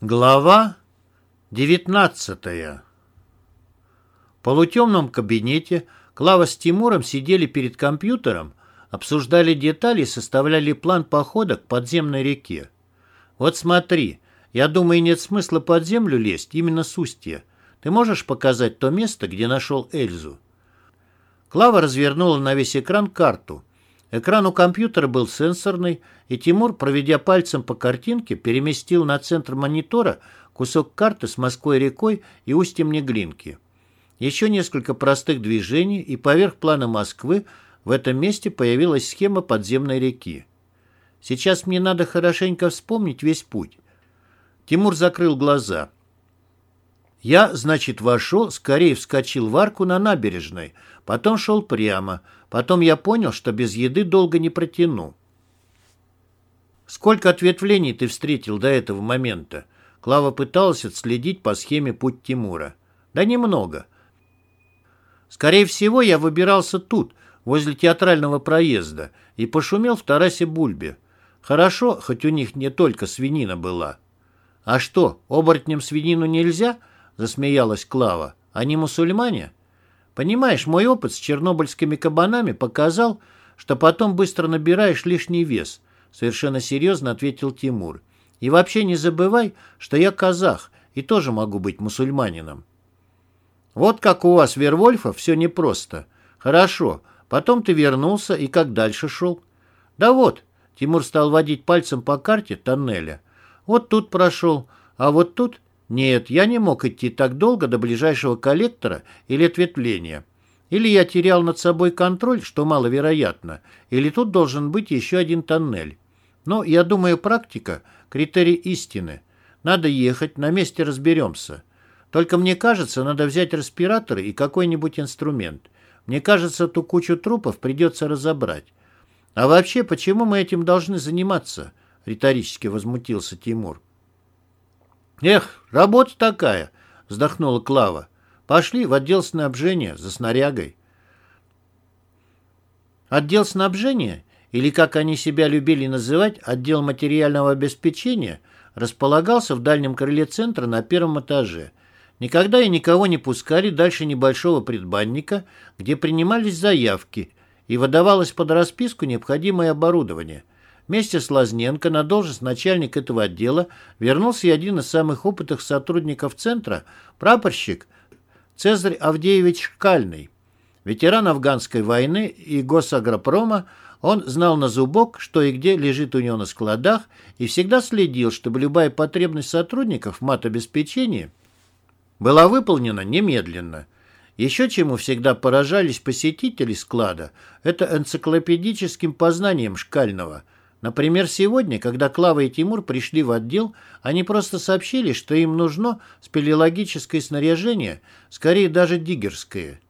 Глава 19 В полутемном кабинете Клава с Тимуром сидели перед компьютером, обсуждали детали и составляли план похода к подземной реке. «Вот смотри, я думаю, нет смысла под землю лезть именно с устья. Ты можешь показать то место, где нашел Эльзу?» Клава развернула на весь экран карту. Экран у компьютера был сенсорный, и Тимур, проведя пальцем по картинке, переместил на центр монитора кусок карты с Москвой-рекой и устьем Неглинки. Еще несколько простых движений, и поверх плана Москвы в этом месте появилась схема подземной реки. Сейчас мне надо хорошенько вспомнить весь путь. Тимур закрыл глаза. Я, значит, вошел, скорее вскочил в арку на набережной, потом шел прямо – Потом я понял, что без еды долго не протяну. Сколько ответвлений ты встретил до этого момента? Клава пыталась отследить по схеме путь Тимура. Да немного. Скорее всего, я выбирался тут, возле театрального проезда, и пошумел в Тарасе Бульбе. Хорошо, хоть у них не только свинина была. А что, оборотням свинину нельзя? Засмеялась Клава. Они мусульмане? Понимаешь, мой опыт с чернобыльскими кабанами показал, что потом быстро набираешь лишний вес, совершенно серьезно ответил Тимур. И вообще не забывай, что я казах и тоже могу быть мусульманином. Вот как у вас, Вервольфа, все непросто. Хорошо, потом ты вернулся и как дальше шел? Да вот, Тимур стал водить пальцем по карте тоннеля. Вот тут прошел, а вот тут нет, я не мог идти так долго до ближайшего коллектора или ответвления. Или я терял над собой контроль, что маловероятно, или тут должен быть еще один тоннель. Но, я думаю, практика – критерий истины. Надо ехать, на месте разберемся. Только мне кажется, надо взять респираторы и какой-нибудь инструмент. Мне кажется, ту кучу трупов придется разобрать. А вообще, почему мы этим должны заниматься? Риторически возмутился Тимур. «Эх, работа такая!» — вздохнула Клава. «Пошли в отдел снабжения за снарягой». Отдел снабжения, или, как они себя любили называть, отдел материального обеспечения, располагался в дальнем крыле центра на первом этаже. Никогда и никого не пускали дальше небольшого предбанника, где принимались заявки, и выдавалось под расписку необходимое оборудование – Вместе с Лазненко на должность начальника этого отдела вернулся и один из самых опытных сотрудников центра, прапорщик Цезарь Авдеевич Шкальный. Ветеран афганской войны и госагропрома, он знал на зубок, что и где лежит у него на складах, и всегда следил, чтобы любая потребность сотрудников в матобеспечении была выполнена немедленно. Еще чему всегда поражались посетители склада, это энциклопедическим познанием Шкального – Например, сегодня, когда Клава и Тимур пришли в отдел, они просто сообщили, что им нужно спелеологическое снаряжение, скорее даже диггерское.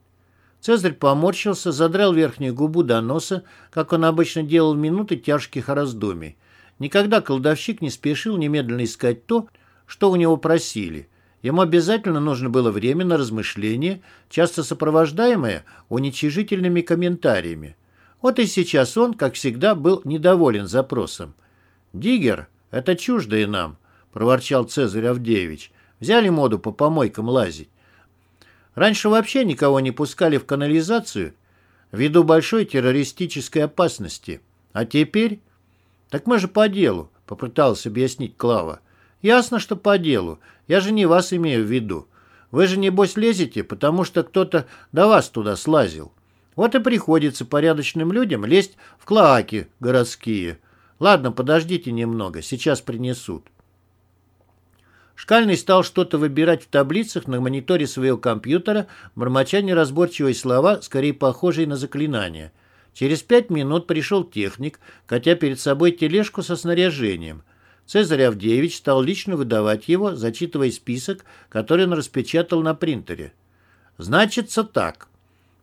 Цезарь поморщился, задрал верхнюю губу до носа, как он обычно делал в минуты тяжких раздумий. Никогда колдовщик не спешил немедленно искать то, что у него просили. Ему обязательно нужно было время на размышление, часто сопровождаемое уничижительными комментариями. Вот и сейчас он, как всегда, был недоволен запросом. «Диггер — это чуждое нам», — проворчал Цезарь Авдеевич. «Взяли моду по помойкам лазить. Раньше вообще никого не пускали в канализацию ввиду большой террористической опасности. А теперь...» «Так мы же по делу», — попыталась объяснить Клава. «Ясно, что по делу. Я же не вас имею в виду. Вы же, небось, лезете, потому что кто-то до вас туда слазил». Вот и приходится порядочным людям лезть в клоаки городские. Ладно, подождите немного, сейчас принесут. Шкальный стал что-то выбирать в таблицах на мониторе своего компьютера, бормоча неразборчивые слова, скорее похожие на заклинания. Через пять минут пришел техник, катя перед собой тележку со снаряжением. Цезарь Авдеевич стал лично выдавать его, зачитывая список, который он распечатал на принтере. «Значится так.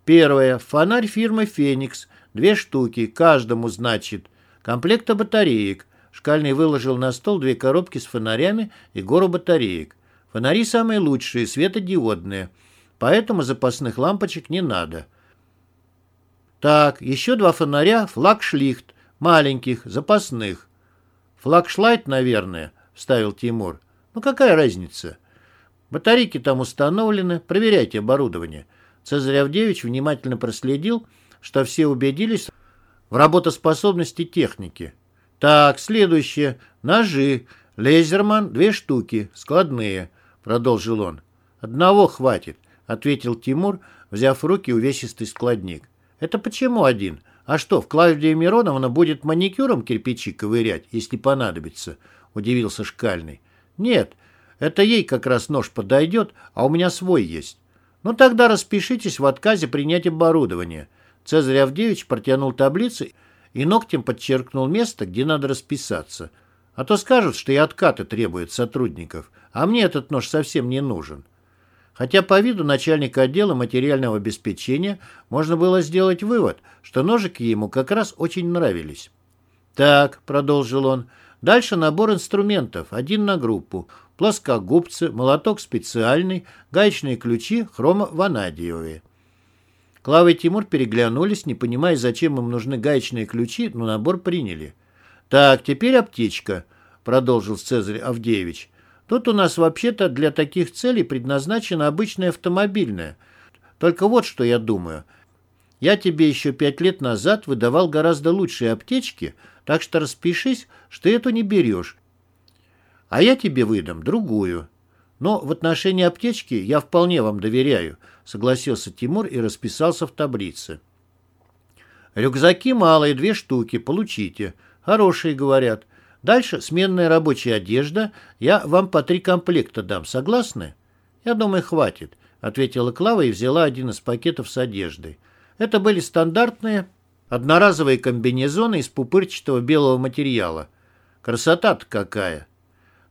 Первое. Фонарь фирмы «Феникс». Две штуки. Каждому, значит. Комплекта батареек. Шкальный выложил на стол две коробки с фонарями и гору батареек. Фонари самые лучшие, светодиодные. Поэтому запасных лампочек не надо. Так, еще два фонаря флагшлихт. Маленьких, запасных. Флагшлайт, наверное, вставил Тимур. Ну какая разница? Батарейки там установлены, проверяйте оборудование. Цезарь Авдеевич внимательно проследил, что все убедились в работоспособности техники. Так, следующее. Ножи. Лейзерман две штуки, складные, продолжил он. Одного хватит, ответил Тимур, взяв в руки увесистый складник. Это почему один? А что, в Клавдия Мироновна будет маникюром кирпичи ковырять, если понадобится? Удивился Шкальный. Нет, это ей как раз нож подойдет, а у меня свой есть. Ну тогда распишитесь в отказе принять оборудование. Цезарь Авдеевич протянул таблицы и ногтем подчеркнул место, где надо расписаться. А то скажут, что и откаты требуют сотрудников, а мне этот нож совсем не нужен. Хотя по виду начальника отдела материального обеспечения можно было сделать вывод, что ножики ему как раз очень нравились. «Так», — продолжил он, — «дальше набор инструментов, один на группу, плоскогубцы, молоток специальный, гаечные ключи хромованадиевые». Клава и Тимур переглянулись, не понимая, зачем им нужны гаечные ключи, но набор приняли. «Так, теперь аптечка», — продолжил Цезарь Авдеевич. «Тут у нас вообще-то для таких целей предназначена обычная автомобильная. Только вот что я думаю. Я тебе еще пять лет назад выдавал гораздо лучшие аптечки, так что распишись, что эту не берешь. А я тебе выдам другую. Но в отношении аптечки я вполне вам доверяю согласился Тимур и расписался в таблице. Рюкзаки малые, две штуки, получите. Хорошие, говорят. Дальше сменная рабочая одежда. Я вам по три комплекта дам. Согласны? Я думаю, хватит, ответила Клава и взяла один из пакетов с одеждой. Это были стандартные одноразовые комбинезоны из пупырчатого белого материала. Красота-то какая!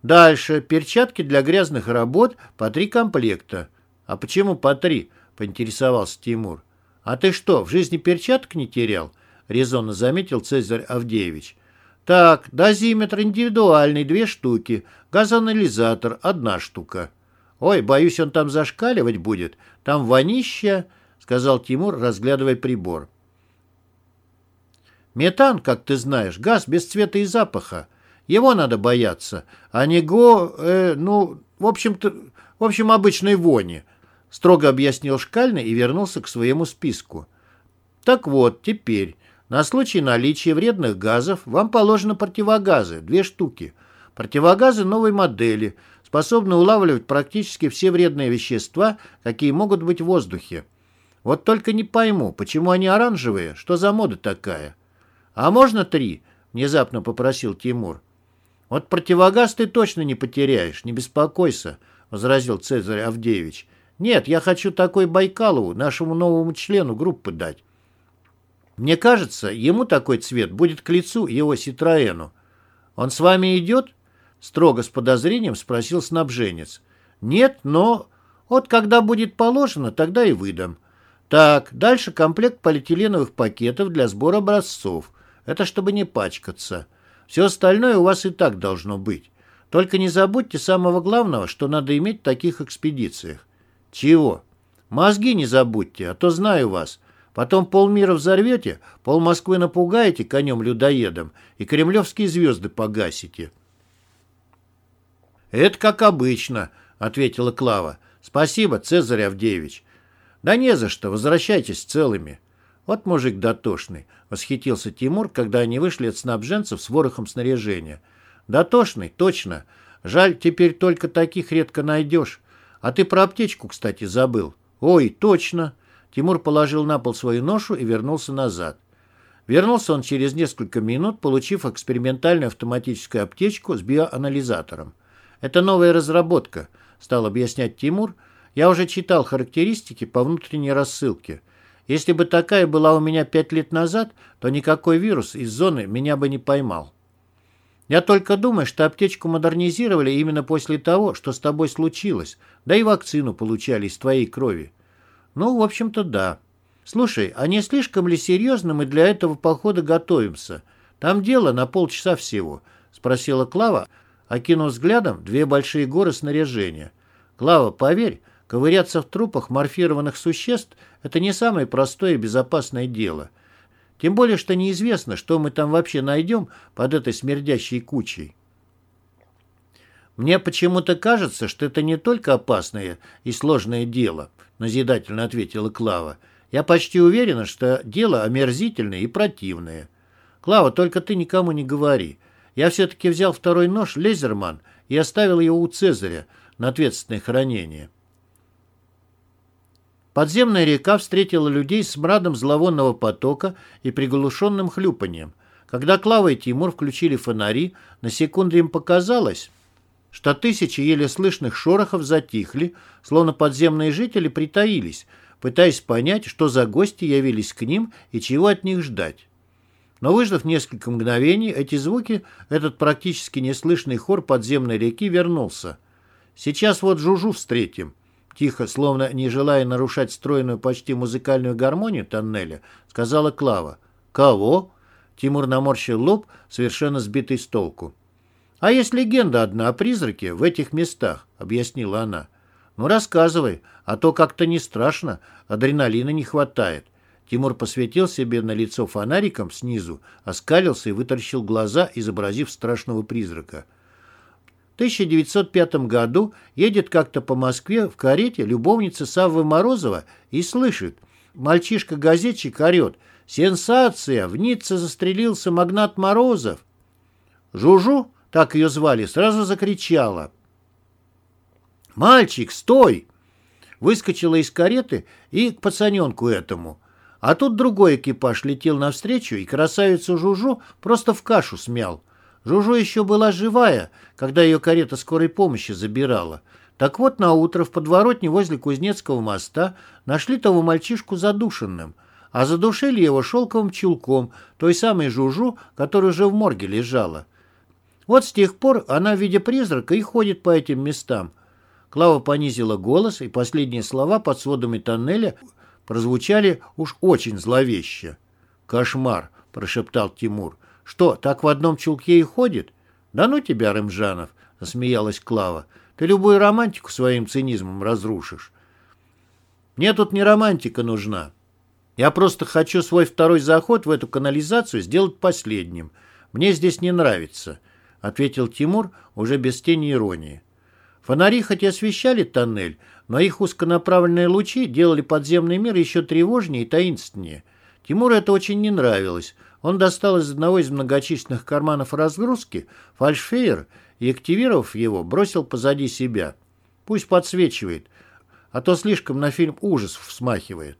Дальше перчатки для грязных работ по три комплекта. «А почему по три?» — поинтересовался Тимур. «А ты что, в жизни перчаток не терял?» — резонно заметил Цезарь Авдеевич. «Так, дозиметр индивидуальный, две штуки. Газоанализатор, одна штука». «Ой, боюсь, он там зашкаливать будет. Там вонища», — сказал Тимур, разглядывая прибор. «Метан, как ты знаешь, газ без цвета и запаха. Его надо бояться, а не го... Э, ну, в общем-то, в общем, обычной вони строго объяснил Шкальный и вернулся к своему списку. Так вот, теперь, на случай наличия вредных газов вам положено противогазы, две штуки. Противогазы новой модели, способны улавливать практически все вредные вещества, какие могут быть в воздухе. Вот только не пойму, почему они оранжевые, что за мода такая? А можно три? Внезапно попросил Тимур. Вот противогаз ты точно не потеряешь, не беспокойся, возразил Цезарь Авдеевич. Нет, я хочу такой Байкалову, нашему новому члену группы дать. Мне кажется, ему такой цвет будет к лицу его Ситроэну. Он с вами идет? Строго с подозрением спросил снабженец. Нет, но... Вот когда будет положено, тогда и выдам. Так, дальше комплект полиэтиленовых пакетов для сбора образцов. Это чтобы не пачкаться. Все остальное у вас и так должно быть. Только не забудьте самого главного, что надо иметь в таких экспедициях. Чего? Мозги не забудьте, а то знаю вас. Потом полмира взорвете, пол Москвы напугаете конем-людоедом и кремлевские звезды погасите. «Это как обычно», — ответила Клава. «Спасибо, Цезарь Авдеевич». «Да не за что, возвращайтесь целыми». «Вот мужик дотошный», — восхитился Тимур, когда они вышли от снабженцев с ворохом снаряжения. «Дотошный, точно. Жаль, теперь только таких редко найдешь. А ты про аптечку, кстати, забыл. Ой, точно. Тимур положил на пол свою ношу и вернулся назад. Вернулся он через несколько минут, получив экспериментальную автоматическую аптечку с биоанализатором. Это новая разработка, стал объяснять Тимур. Я уже читал характеристики по внутренней рассылке. Если бы такая была у меня пять лет назад, то никакой вирус из зоны меня бы не поймал. Я только думаю, что аптечку модернизировали именно после того, что с тобой случилось, да и вакцину получали из твоей крови. Ну, в общем-то, да. Слушай, а не слишком ли серьезно мы для этого похода готовимся? Там дело на полчаса всего, спросила Клава, окинув взглядом две большие горы снаряжения. Клава, поверь, ковыряться в трупах морфированных существ – это не самое простое и безопасное дело – тем более, что неизвестно, что мы там вообще найдем под этой смердящей кучей. Мне почему-то кажется, что это не только опасное и сложное дело, назидательно ответила Клава. Я почти уверена, что дело омерзительное и противное. Клава, только ты никому не говори. Я все-таки взял второй нож, Лезерман, и оставил его у Цезаря на ответственное хранение. Подземная река встретила людей с мрадом зловонного потока и приглушенным хлюпанием. Когда Клава и Тимур включили фонари, на секунду им показалось, что тысячи еле слышных шорохов затихли, словно подземные жители притаились, пытаясь понять, что за гости явились к ним и чего от них ждать. Но выждав несколько мгновений, эти звуки, этот практически неслышный хор подземной реки вернулся. «Сейчас вот Жужу встретим», — тихо, словно не желая нарушать стройную почти музыкальную гармонию тоннеля, сказала Клава. «Кого?» — Тимур наморщил лоб, совершенно сбитый с толку. «А есть легенда одна о призраке в этих местах», — объяснила она. «Ну, рассказывай, а то как-то не страшно, адреналина не хватает». Тимур посветил себе на лицо фонариком снизу, оскалился и вытаращил глаза, изобразив страшного призрака. В 1905 году едет как-то по Москве в карете любовница Саввы Морозова и слышит. Мальчишка-газетчик орет. «Сенсация! В Ницце застрелился магнат Морозов!» «Жужу?» так ее звали, сразу закричала. «Мальчик, стой!» Выскочила из кареты и к пацаненку этому. А тут другой экипаж летел навстречу, и красавицу Жужу просто в кашу смял. Жужу еще была живая, когда ее карета скорой помощи забирала. Так вот, на утро в подворотне возле Кузнецкого моста нашли того мальчишку задушенным, а задушили его шелковым чулком, той самой Жужу, которая уже в морге лежала. Вот с тех пор она в виде призрака и ходит по этим местам. Клава понизила голос, и последние слова под сводами тоннеля прозвучали уж очень зловеще. «Кошмар!» – прошептал Тимур. «Что, так в одном чулке и ходит?» «Да ну тебя, Рымжанов!» – засмеялась Клава. «Ты любую романтику своим цинизмом разрушишь». «Мне тут не романтика нужна. Я просто хочу свой второй заход в эту канализацию сделать последним. Мне здесь не нравится ответил Тимур уже без тени иронии. Фонари хоть и освещали тоннель, но их узконаправленные лучи делали подземный мир еще тревожнее и таинственнее. Тимуру это очень не нравилось. Он достал из одного из многочисленных карманов разгрузки фальшфейер и, активировав его, бросил позади себя. Пусть подсвечивает, а то слишком на фильм ужасов смахивает.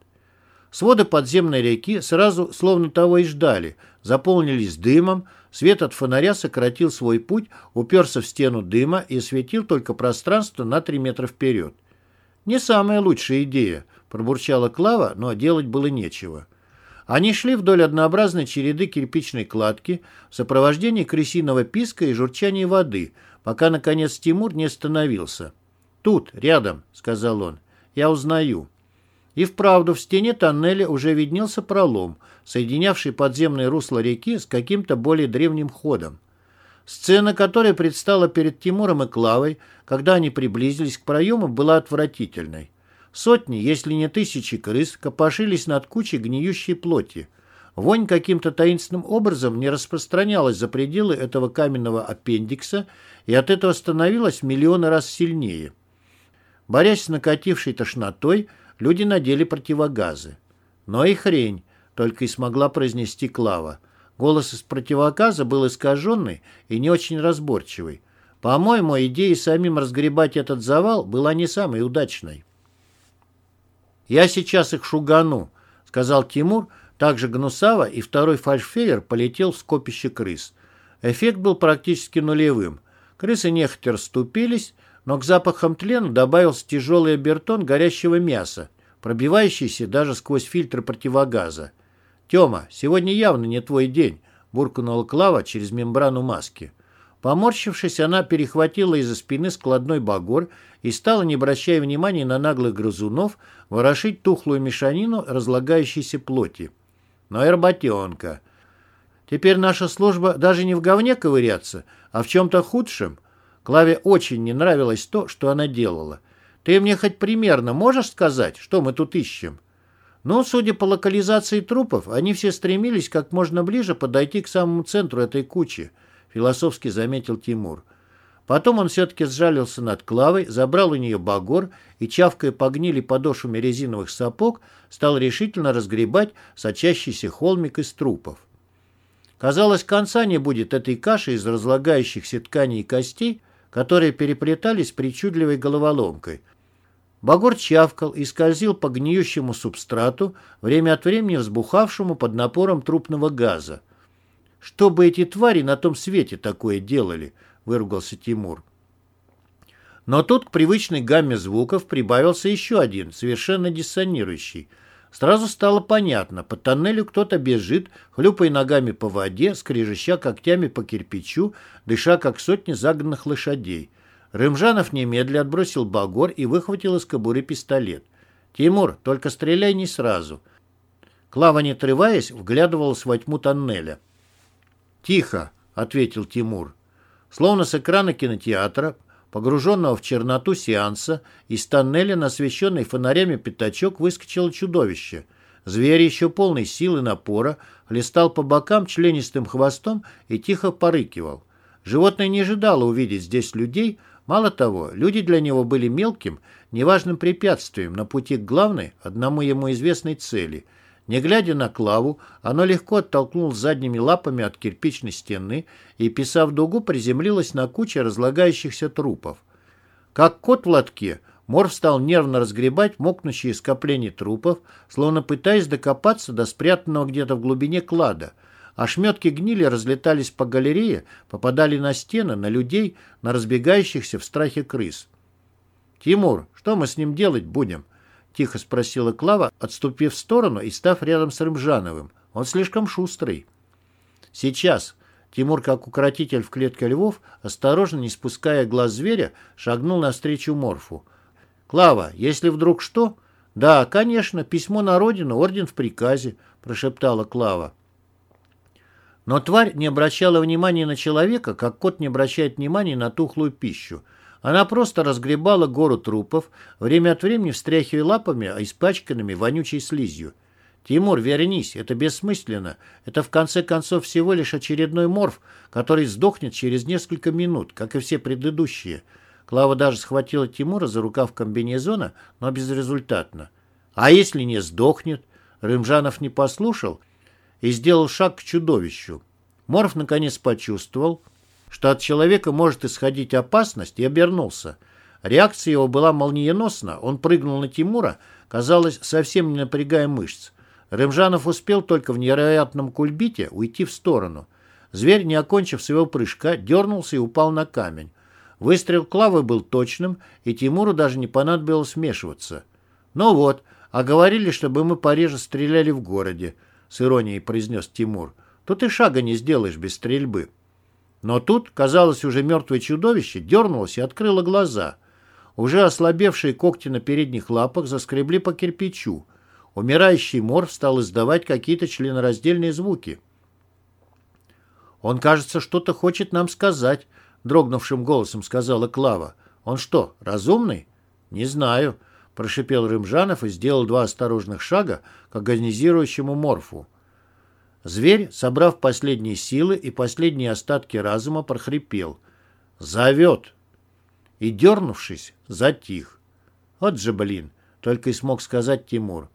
Своды подземной реки сразу, словно того и ждали, заполнились дымом, свет от фонаря сократил свой путь, уперся в стену дыма и осветил только пространство на три метра вперед. «Не самая лучшая идея», – пробурчала Клава, но делать было нечего. Они шли вдоль однообразной череды кирпичной кладки в сопровождении крысиного писка и журчания воды, пока, наконец, Тимур не остановился. «Тут, рядом», — сказал он, — «я узнаю». И вправду в стене тоннеля уже виднелся пролом, соединявший подземное русло реки с каким-то более древним ходом. Сцена, которая предстала перед Тимуром и Клавой, когда они приблизились к проему, была отвратительной. Сотни, если не тысячи крыс, копошились над кучей гниющей плоти. Вонь каким-то таинственным образом не распространялась за пределы этого каменного аппендикса и от этого становилась в миллионы раз сильнее. Борясь с накатившей тошнотой, Люди надели противогазы. Но и хрень, только и смогла произнести Клава. Голос из противогаза был искаженный и не очень разборчивый. По-моему, идея самим разгребать этот завал была не самой удачной. «Я сейчас их шугану», — сказал Тимур, также гнусаво, и второй фальшфейер полетел в скопище крыс. Эффект был практически нулевым. Крысы нехотя расступились, но к запахам тлена добавился тяжелый обертон горящего мяса, пробивающийся даже сквозь фильтр противогаза. «Тема, сегодня явно не твой день», — буркнула Клава через мембрану маски. Поморщившись, она перехватила из-за спины складной багор и стала, не обращая внимания на наглых грызунов, ворошить тухлую мешанину разлагающейся плоти. Но и работенка. Теперь наша служба даже не в говне ковыряться, а в чем-то худшем. Клаве очень не нравилось то, что она делала. «Ты мне хоть примерно можешь сказать, что мы тут ищем?» Но, судя по локализации трупов, они все стремились как можно ближе подойти к самому центру этой кучи, философски заметил Тимур. Потом он все-таки сжалился над Клавой, забрал у нее багор и, чавкая по гнили подошвами резиновых сапог, стал решительно разгребать сочащийся холмик из трупов. Казалось, конца не будет этой каши из разлагающихся тканей и костей, которые переплетались причудливой головоломкой. Багор чавкал и скользил по гниющему субстрату, время от времени взбухавшему под напором трупного газа. Что бы эти твари на том свете такое делали –— выругался Тимур. Но тут к привычной гамме звуков прибавился еще один, совершенно диссонирующий. Сразу стало понятно, по тоннелю кто-то бежит, хлюпая ногами по воде, скрежеща когтями по кирпичу, дыша как сотни загнанных лошадей. Рымжанов немедля отбросил багор и выхватил из кобуры пистолет. «Тимур, только стреляй не сразу». Клава, не отрываясь, вглядывалась во тьму тоннеля. «Тихо», — ответил Тимур. Словно с экрана кинотеатра, погруженного в черноту сеанса, из тоннеля на освещенный фонарями пятачок выскочило чудовище. Зверь еще полной силы напора хлестал по бокам членистым хвостом и тихо порыкивал. Животное не ожидало увидеть здесь людей, мало того, люди для него были мелким, неважным препятствием на пути к главной, одному ему известной цели – не глядя на Клаву, оно легко оттолкнулось задними лапами от кирпичной стены и, писав дугу, приземлилось на куче разлагающихся трупов. Как кот в лотке, Морф стал нервно разгребать мокнущие скопления трупов, словно пытаясь докопаться до спрятанного где-то в глубине клада. Ошметки гнили разлетались по галерее, попадали на стены, на людей, на разбегающихся в страхе крыс. «Тимур, что мы с ним делать будем?» — тихо спросила Клава, отступив в сторону и став рядом с Рымжановым. «Он слишком шустрый». «Сейчас». Тимур, как укротитель в клетке львов, осторожно, не спуская глаз зверя, шагнул навстречу Морфу. «Клава, если вдруг что...» «Да, конечно, письмо на родину, орден в приказе», — прошептала Клава. Но тварь не обращала внимания на человека, как кот не обращает внимания на тухлую пищу. Она просто разгребала гору трупов, время от времени встряхивая лапами, а испачканными вонючей слизью. «Тимур, вернись, это бессмысленно. Это в конце концов всего лишь очередной морф, который сдохнет через несколько минут, как и все предыдущие». Клава даже схватила Тимура за рукав комбинезона, но безрезультатно. «А если не сдохнет?» Рымжанов не послушал и сделал шаг к чудовищу. Морф наконец почувствовал, что от человека может исходить опасность, и обернулся. Реакция его была молниеносна, он прыгнул на Тимура, казалось, совсем не напрягая мышц. Рымжанов успел только в невероятном кульбите уйти в сторону. Зверь, не окончив своего прыжка, дернулся и упал на камень. Выстрел Клавы был точным, и Тимуру даже не понадобилось смешиваться. «Ну вот, а говорили, чтобы мы пореже стреляли в городе», — с иронией произнес Тимур. «Тут и шага не сделаешь без стрельбы». Но тут, казалось, уже мертвое чудовище дернулось и открыло глаза. Уже ослабевшие когти на передних лапах заскребли по кирпичу. Умирающий морф стал издавать какие-то членораздельные звуки. «Он, кажется, что-то хочет нам сказать», — дрогнувшим голосом сказала Клава. «Он что, разумный?» «Не знаю», — прошипел Рымжанов и сделал два осторожных шага к агонизирующему морфу. Зверь, собрав последние силы и последние остатки разума, прохрипел. «Зовет!» И, дернувшись, затих. «Вот же, блин!» — только и смог сказать Тимур.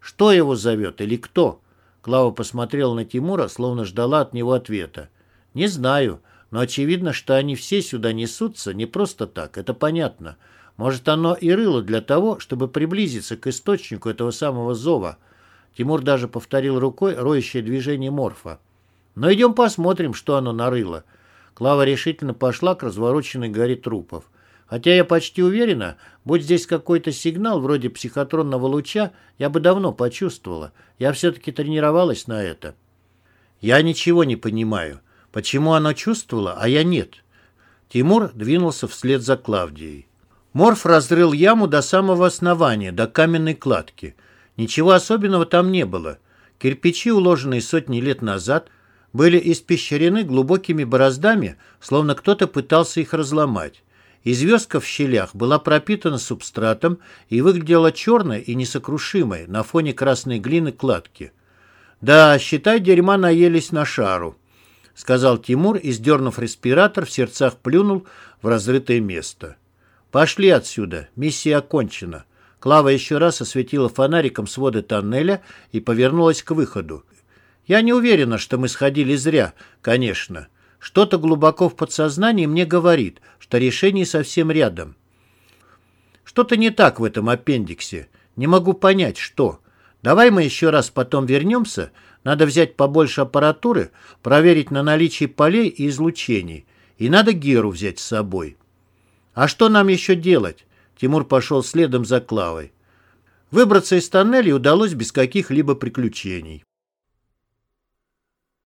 «Что его зовет или кто?» Клава посмотрела на Тимура, словно ждала от него ответа. «Не знаю, но очевидно, что они все сюда несутся не просто так, это понятно. Может, оно и рыло для того, чтобы приблизиться к источнику этого самого зова». Тимур даже повторил рукой роющее движение морфа. «Но идем посмотрим, что оно нарыло». Клава решительно пошла к развороченной горе трупов. Хотя я почти уверена, будь здесь какой-то сигнал вроде психотронного луча, я бы давно почувствовала. Я все-таки тренировалась на это. Я ничего не понимаю. Почему оно чувствовало, а я нет? Тимур двинулся вслед за Клавдией. Морф разрыл яму до самого основания, до каменной кладки. Ничего особенного там не было. Кирпичи, уложенные сотни лет назад, были испещрены глубокими бороздами, словно кто-то пытался их разломать. И звездка в щелях была пропитана субстратом и выглядела черной и несокрушимой на фоне красной глины кладки. Да, считай, дерьма наелись на шару. — сказал Тимур и, сдернув респиратор, в сердцах плюнул в разрытое место. «Пошли отсюда. Миссия окончена». Клава еще раз осветила фонариком своды тоннеля и повернулась к выходу. «Я не уверена, что мы сходили зря, конечно. Что-то глубоко в подсознании мне говорит, что решение совсем рядом. Что-то не так в этом аппендиксе. Не могу понять, что. Давай мы еще раз потом вернемся. Надо взять побольше аппаратуры, проверить на наличие полей и излучений. И надо Геру взять с собой. А что нам еще делать? Тимур пошел следом за Клавой. Выбраться из тоннеля удалось без каких-либо приключений.